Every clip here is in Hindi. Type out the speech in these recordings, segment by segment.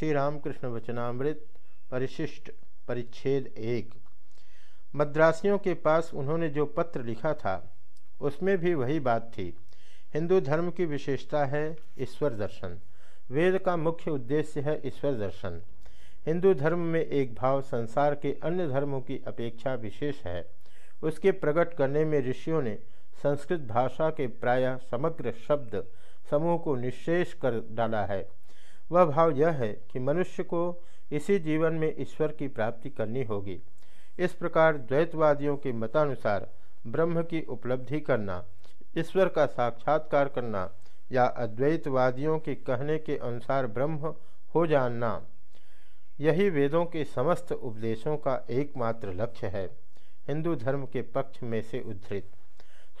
श्री रामकृष्ण वचनामृत, परिशिष्ट, परिच्छेद एक। मद्रासियों के पास उन्होंने जो पत्र लिखा था, उसमें भी वही बात थी। हिंदू धर्म की विशेषता है ईश्वर दर्शन। वेद का मुख्य उद्देश्य है ईश्वर दर्शन। हिंदू धर्म में एक भाव संसार के अन्य धर्मों की अपेक्षा विशेष है। उसके प्रकट करने में ऋषियों ने संस्कृत भाषा के प्राय समग्र शब्द समूह को निशेष कर डाला है। वह भाव यह है कि मनुष्य को इसी जीवन में ईश्वर की प्राप्ति करनी होगी। इस प्रकार द्वैतवादियों के मतानुसार ब्रह्म की उपलब्धि करना, ईश्वर का साक्षात्कार करना या अद्वैतवादियों के कहने के अनुसार ब्रह्म हो जानना, यही वेदों के समस्त उपदेशों का एकमात्र लक्ष्य है, हिंदू धर्म के पक्ष में से उद्धृत।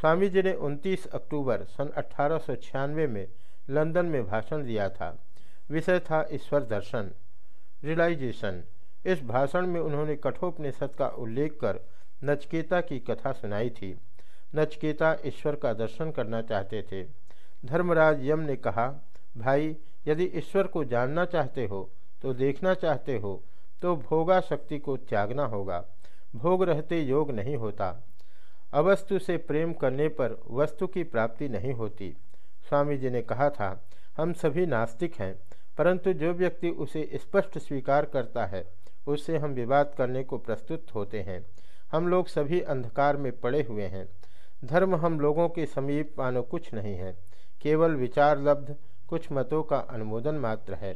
स्वामी जी ने 29 अक्टूबर सन अठारह में लंदन में भाषण दिया था। विषय था ईश्वर दर्शन रियलाइजेशन इस भाषण में उन्होंने कठोपनिषद का उल्लेख कर नचकेता की कथा सुनाई थी। नचकेता ईश्वर का दर्शन करना चाहते थे। धर्मराज यम ने कहा, भाई, यदि ईश्वर को जानना चाहते हो तो देखना चाहते हो तो भोगा शक्ति को त्यागना होगा। भोग रहते योग नहीं होता। अवस्तु से प्रेम करने पर वस्तु की प्राप्ति नहीं होती। स्वामी जी ने कहा था, हम सभी नास्तिक हैं। परंतु जो व्यक्ति उसे स्पष्ट स्वीकार करता है, उससे हम विवाद करने को प्रस्तुत होते हैं। हम लोग सभी अंधकार में पड़े हुए हैं। धर्म हम लोगों के समीप मानो कुछ नहीं है। केवल विचार लब्ध कुछ मतों का अनुमोदन मात्र है।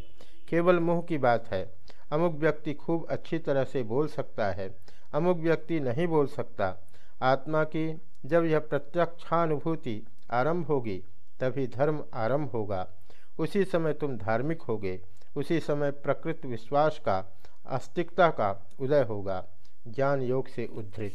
केवल मुँह की बात है। अमुक व्यक्ति खूब अच्छी तरह से बोल सकता है। अमुक व्यक्ति नहीं बोल सकता। आत्मा की जब यह प्रत्यक्षानुभूति आरंभ होगी, तभी धर्म आरंभ होगा। उसी समय तुम धार्मिक होगे, उसी समय प्रकृत विश्वास का अस्तिकता का उदय होगा, ज्ञान योग से उद्धृत।